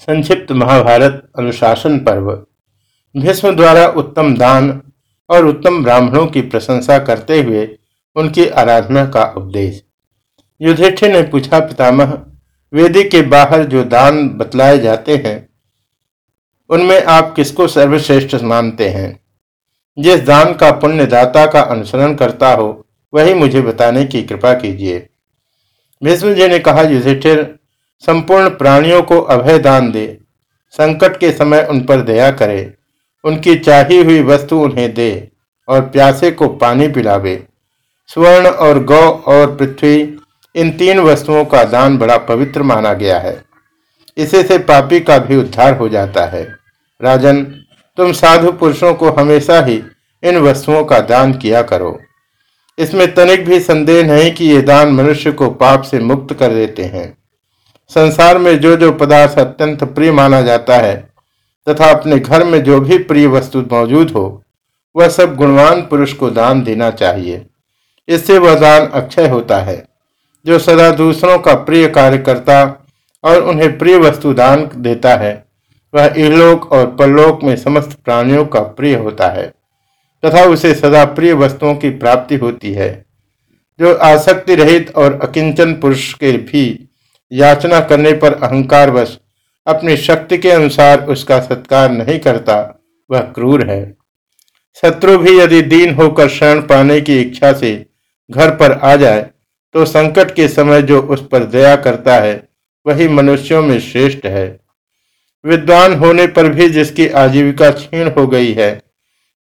संक्षिप्त महाभारत अनुशासन पर्व। भीष्म द्वारा उत्तम दान और उत्तम ब्राह्मणों की प्रशंसा करते हुए उनकी आराधना का उपदेश। युधिष्ठिर ने पूछा, पितामह, वेदी के बाहर जो दान बतलाए जाते हैं, उनमें आप किसको सर्वश्रेष्ठ मानते हैं? जिस दान का पुण्यदाता का अनुसरण करता हो, वही मुझे बताने की कृपा कीजिए। भीष्म जी ने कहा, युधिष्ठिर संपूर्ण प्राणियों को अभय दान दे। संकट के समय उन पर दया करे। उनकी चाही हुई वस्तु उन्हें दे और प्यासे को पानी पिलावे। स्वर्ण और गौ और पृथ्वी, इन तीन वस्तुओं का दान बड़ा पवित्र माना गया है। इसे से पापी का भी उद्धार हो जाता है। राजन, तुम साधु पुरुषों को हमेशा ही इन वस्तुओं का दान किया करो। इसमें तनिक भी संदेह नहीं कि ये दान मनुष्य को पाप से मुक्त कर देते हैं। संसार में जो जो पदार्थ अत्यंत प्रिय माना जाता है, तथा अपने घर में जो भी प्रिय वस्तु मौजूद हो, वह सब गुणवान पुरुष को दान देना चाहिए। इससे वह दान अक्षय होता है, जो सदा दूसरों का प्रिय कार्य करता और उन्हें प्रिय वस्तु दान देता है। वह इहलोक और परलोक में समस्त प्राणियों का प्रिय होता है, तथा उसे सदा प्रिय वस्तुओं की प्राप्ति होती है, जो आसक्ति रहित और अकिंचन पुरुष के भी याचना करने पर अहंकारवश अपनी शक्ति के अनुसार उसका सत्कार नहीं करता, वह क्रूर है। शत्रु भी यदि दीन होकर शरण पाने की इच्छा से घर पर आ जाए तो संकट के समय जो उस पर दया करता है, वही मनुष्यों में श्रेष्ठ है। विद्वान होने पर भी जिसकी आजीविका क्षीण हो गई है,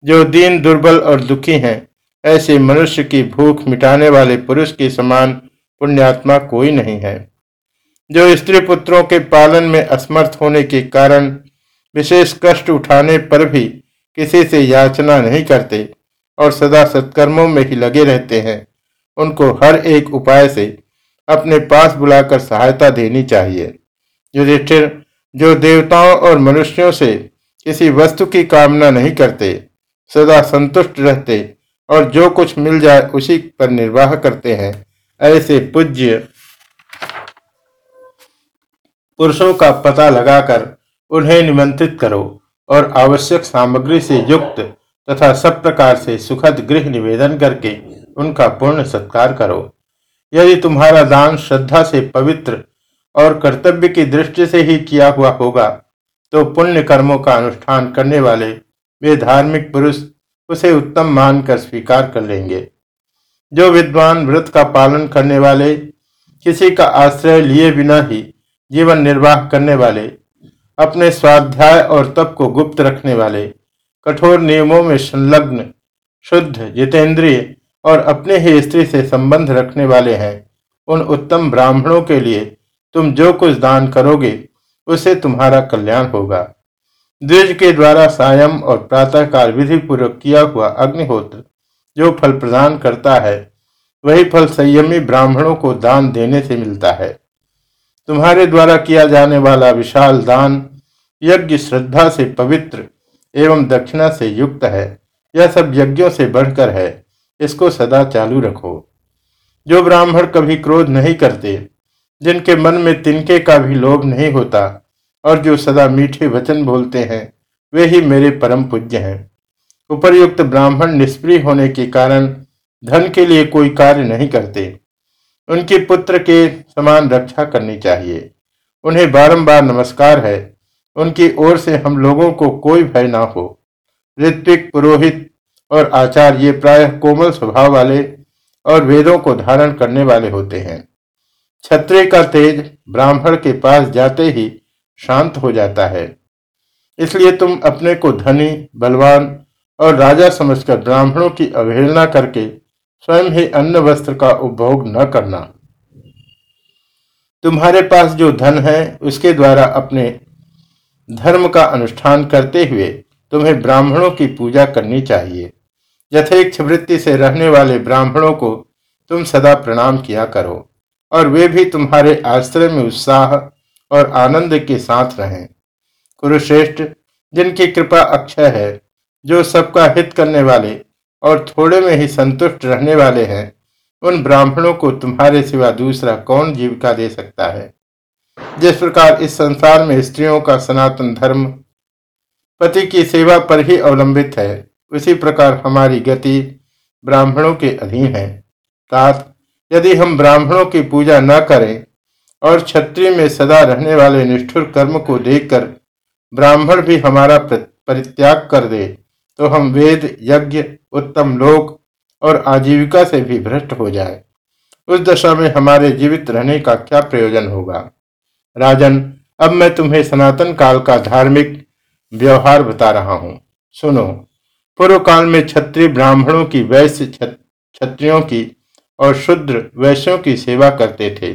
जो दीन दुर्बल और दुखी हैं, ऐसे मनुष्य की भूख मिटाने वाले पुरुष के समान पुण्यात्मा कोई नहीं है। जो स्त्री पुत्रों के पालन में असमर्थ होने के कारण विशेष कष्ट उठाने पर भी किसी से याचना नहीं करते और सदा सत्कर्मों में ही लगे रहते हैं। उनको हर एक उपाय से अपने पास बुलाकर सहायता देनी चाहिए। युधिष्ठिर, जो देवताओं और मनुष्यों से किसी वस्तु की कामना नहीं करते, सदा संतुष्ट रहते और जो कुछ मिल जाए उसी पर निर्वाह करते हैं। ऐसे पूज्य पुरुषों का पता लगाकर उन्हें निमंत्रित करो और आवश्यक सामग्री से युक्त तथा सब प्रकार से सुखद गृह निवेदन करके उनका पूर्ण सत्कार करो। यदि तुम्हारा दान श्रद्धा से पवित्र और कर्तव्य की दृष्टि से ही किया हुआ होगा तो पुण्य कर्मों का अनुष्ठान करने वाले वे धार्मिक पुरुष उसे उत्तम मानकर स्वीकार कर लेंगे। जो विद्वान व्रत का पालन करने वाले किसी का आश्रय लिए बिना ही जीवन निर्वाह करने वाले, अपने स्वाध्याय और तप को गुप्त रखने वाले, कठोर नियमों में संलग्न, शुद्ध, जितेंद्रिय और अपने ही स्त्री से संबंध रखने वाले हैं। उन उत्तम ब्राह्मणों के लिए तुम जो कुछ दान करोगे, उसे तुम्हारा कल्याण होगा। द्विज के द्वारा सायम और प्रातःकाल विधि पूर्वक किया हुआ अग्निहोत्र, जो फल प्रदान करता है, वही फल संयमी ब्राह्मणों को दान देने से मिलता है। तुम्हारे द्वारा किया जाने वाला विशाल दान यज्ञ श्रद्धा से पवित्र एवं दक्षिणा से युक्त है। यह सब यज्ञों से बढ़कर है। इसको सदा चालू रखो। जो ब्राह्मण कभी क्रोध नहीं करते, जिनके मन में तिनके का भी लोभ नहीं होता, और जो सदा मीठे वचन बोलते हैं, वे ही मेरे परम पूज्य हैं। उपर्युक्त ब्राह्मण निष्प्रिय होने के कारण धन के लिए कोई कार्य नहीं करते। उनके पुत्र के समान रक्षा करनी चाहिए। उन्हें बारंबार नमस्कार है। उनकी ओर से हम लोगों को कोई भय ना हो। ऋत्विक, पुरोहित और आचार्य प्रायः कोमल स्वभाव वाले और वेदों को धारण करने वाले होते हैं। क्षत्रिय का तेज ब्राह्मण के पास जाते ही शांत हो जाता है। इसलिए तुम अपने को धनी, बलवान और राजा समझकर ब्राह्मणों की अवहेलना करके स्वयं ही अन्न वस्त्र का उपभोग न करना। तुम्हारे पास जो धन है, उसके द्वारा अपने धर्म का अनुष्ठान करते हुए तुम्हें ब्राह्मणों की पूजा करनी चाहिए। यथेक्ष वृत्ति से रहने वाले ब्राह्मणों को तुम सदा प्रणाम किया करो, और वे भी तुम्हारे आश्रय में उत्साह और आनंद के साथ रहें। कुरुश्रेष्ठ, जिनकी कृपा अक्षय है, जो सबका हित करने वाले और थोड़े में ही संतुष्ट रहने वाले हैं। उन ब्राह्मणों को तुम्हारे सिवा दूसरा कौन जीविका दे सकता है? जिस प्रकार इस संसार में स्त्रियों का सनातन धर्म पति की सेवा पर ही अवलंबित है, उसी प्रकार हमारी गति ब्राह्मणों के अधीन है। तात यदि हम ब्राह्मणों की पूजा न करें और क्षत्रिय में सदा रहने वाले निष्ठुर कर्म को देखकर ब्राह्मण भी हमारा परित्याग कर दे तो हम वेद, यज्ञ, उत्तम लोक और आजीविका से भी भ्रष्ट हो जाए। उस दशा में हमारे जीवित रहने का क्या प्रयोजन होगा? राजन, अब मैं तुम्हें सनातन काल का धार्मिक व्यवहार बता रहा हूँ। सुनो पूर्व काल में क्षत्रिय ब्राह्मणों की वैश्य क्षत्रियों की और शुद्र वैश्यों की सेवा करते थे।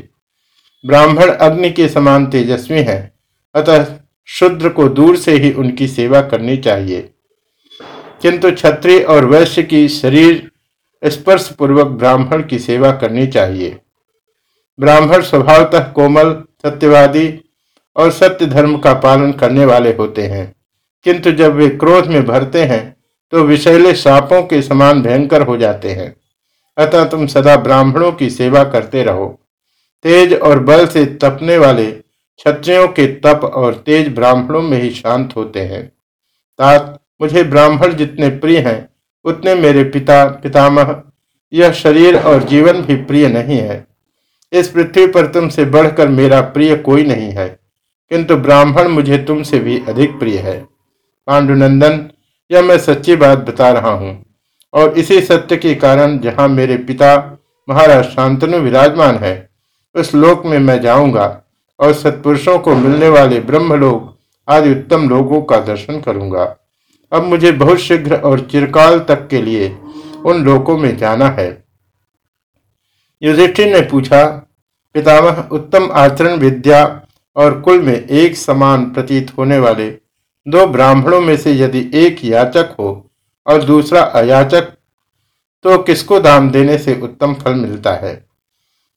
ब्राह्मण अग्नि के समान तेजस्वी हैं, अतः शुद्र को दूर से ही उनकी सेवा करनी चाहिए। किंतु क्षत्रिय और वैश्य की शरीर स्पर्श पूर्वक ब्राह्मण की सेवा करनी चाहिए। ब्राह्मण स्वभावतः कोमल, सत्यवादी और सत्य धर्म का पालन करने वाले होते हैं। किंतु जब वे क्रोध में भरते हैं तो विषैले सांपों के समान भयंकर हो जाते हैं। अतः तुम सदा ब्राह्मणों की सेवा करते रहो। तेज और बल से तपने वाले क्षत्रियों के तप और तेज ब्राह्मणों में ही शांत होते हैं। तात मुझे ब्राह्मण जितने प्रिय हैं, उतने मेरे पिता, पितामह, यह शरीर और जीवन भी प्रिय नहीं है। इस पृथ्वी पर तुमसे बढ़कर मेरा प्रिय कोई नहीं है, किंतु ब्राह्मण मुझे तुमसे भी अधिक प्रिय है। पांडुनंदन, यह मैं सच्ची बात बता रहा हूँ, और इसी सत्य के कारण जहाँ मेरे पिता महाराज शांतनु विराजमान है, उस लोक में मैं जाऊँगा, और सत्पुरुषों को मिलने वाले ब्रह्म लोग आदि उत्तम लोगों का दर्शन करूँगा। अब मुझे बहुत शीघ्र और चिरकाल तक के लिए उन लोकों में जाना है। युधिष्ठिर ने पूछा, पितामह, उत्तम आचरण विद्या और कुल में एक समान प्रतीत होने वाले दो ब्राह्मणों में से यदि एक याचक हो और दूसरा अयाचक तो किसको दान देने से उत्तम फल मिलता है?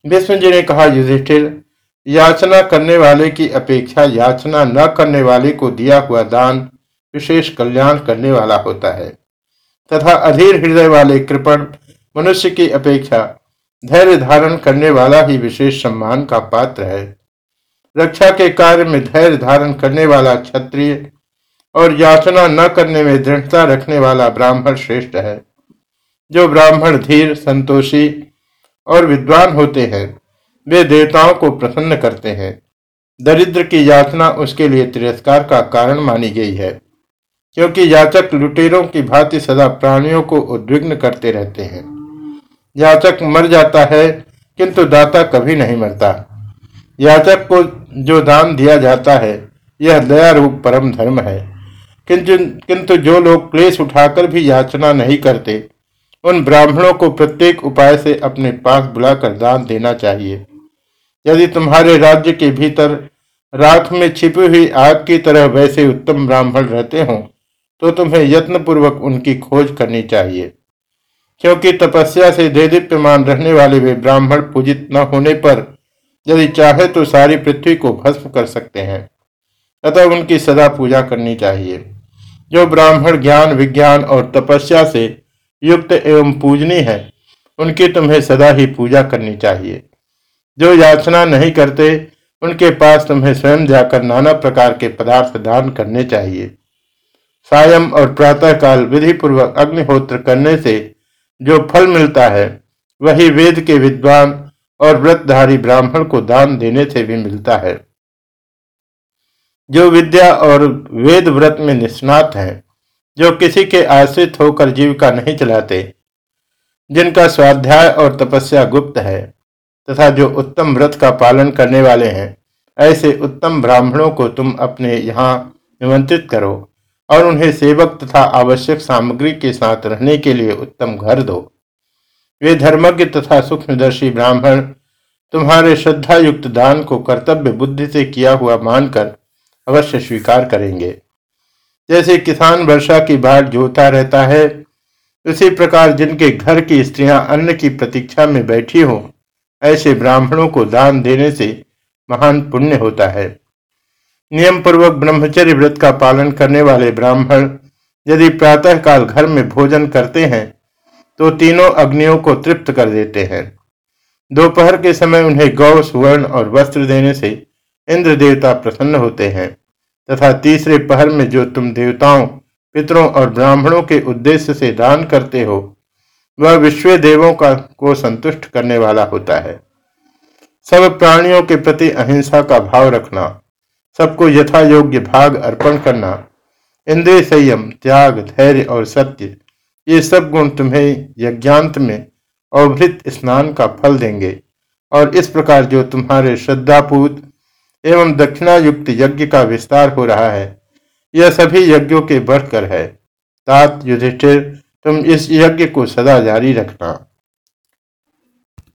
भीष्म जी ने कहा, युधिष्ठिर, याचना करने वाले की अपेक्षा याचना न करने वाले को दिया हुआ दान विशेष कल्याण करने वाला होता है। तथा अधीर हृदय वाले कृपण, मनुष्य की अपेक्षा, धैर्य धारण करने वाला ही विशेष सम्मान का पात्र है। रक्षा के कार्य में धैर्य धारण करने वाला क्षत्रिय और याचना न करने में दृढ़ता रखने वाला ब्राह्मण श्रेष्ठ है। जो ब्राह्मण धीर, संतोषी और विद्वान होते हैं, वे देवताओं को प्रसन्न करते हैं। दरिद्र की याचना उसके लिए तिरस्कार का कारण मानी गई है। क्योंकि याचक लुटेरों की भांति सदा प्राणियों को उद्विग्न करते रहते हैं। याचक मर जाता है, किंतु दाता कभी नहीं मरता। याचक को जो दान दिया जाता है, यह दया रूप परम धर्म है। किंतु किंतु जो लोग क्लेश उठाकर भी याचना नहीं करते, उन ब्राह्मणों को प्रत्येक उपाय से अपने पास बुलाकर दान देना चाहिए। यदि तुम्हारे राज्य के भीतर राख में छिपी हुई आग की तरह वैसे उत्तम ब्राह्मण रहते हों तो तुम्हें यत्न पूर्वक उनकी खोज करनी चाहिए। क्योंकि तपस्या से देदीप्यमान रहने वाले वे ब्राह्मण पूजित न होने पर यदि चाहे तो सारी पृथ्वी को भस्म कर सकते हैं। अतः उनकी सदा पूजा करनी चाहिए। जो ब्राह्मण ज्ञान, विज्ञान और तपस्या से युक्त एवं पूजनी है, उनकी तुम्हें सदा ही पूजा करनी चाहिए। जो याचना नहीं करते, उनके पास तुम्हें स्वयं जाकर नाना प्रकार के पदार्थ दान करने चाहिए। सायं और प्रातः काल विधि पूर्वक अग्निहोत्र करने से जो फल मिलता है, वही वेद के विद्वान और व्रतधारी ब्राह्मण को दान देने से भी मिलता है। जो विद्या और वेद व्रत में निष्णात हैं, जो किसी के आश्रित होकर जीविका नहीं चलाते, जिनका स्वाध्याय और तपस्या गुप्त है, तथा जो उत्तम व्रत का पालन करने वाले हैं, ऐसे उत्तम ब्राह्मणों को तुम अपने यहाँ निमंत्रित करो। और उन्हें सेवक तथा आवश्यक सामग्री के साथ रहने के लिए उत्तम घर दो। वे धर्मज्ञ तथा सूक्ष्मदर्शी ब्राह्मण, तुम्हारे श्रद्धा युक्त दान को कर्तव्य बुद्धि से किया हुआ मानकर अवश्य स्वीकार करेंगे। जैसे किसान वर्षा की बाट जोता रहता है, उसी प्रकार जिनके घर की स्त्रियाँ अन्न की प्रतीक्षा में बैठी हो, ऐसे ब्राह्मणों को दान देने से महान पुण्य होता है। नियम पूर्वक ब्रह्मचर्य व्रत का पालन करने वाले ब्राह्मण यदि प्रातः काल घर में भोजन करते हैं तो तीनों अग्नियों को तृप्त कर देते हैं। दोपहर के समय उन्हें गौ, सुवर्ण और वस्त्र देने से इंद्र देवता प्रसन्न होते हैं, तथा तीसरे पहर में जो तुम देवताओं, पितरों और ब्राह्मणों के उद्देश्य से दान करते हो, वह विश्व देवों का, को संतुष्ट करने वाला होता है। सब प्राणियों के प्रति अहिंसा का भाव रखना। सबको यथा योग्य भाग अर्पण करना। इंद्रिय संयम, त्याग, धैर्य और सत्य, ये सब गुण तुम्हें यज्ञांत में अवभृत स्नान का फल देंगे। और इस प्रकार जो तुम्हारे श्रद्धापूत एवं दक्षिणायुक्त यज्ञ का विस्तार हो रहा है, यह सभी यज्ञों के बढ़कर है। तात युधिष्ठिर, तुम इस यज्ञ को सदा जारी रखना।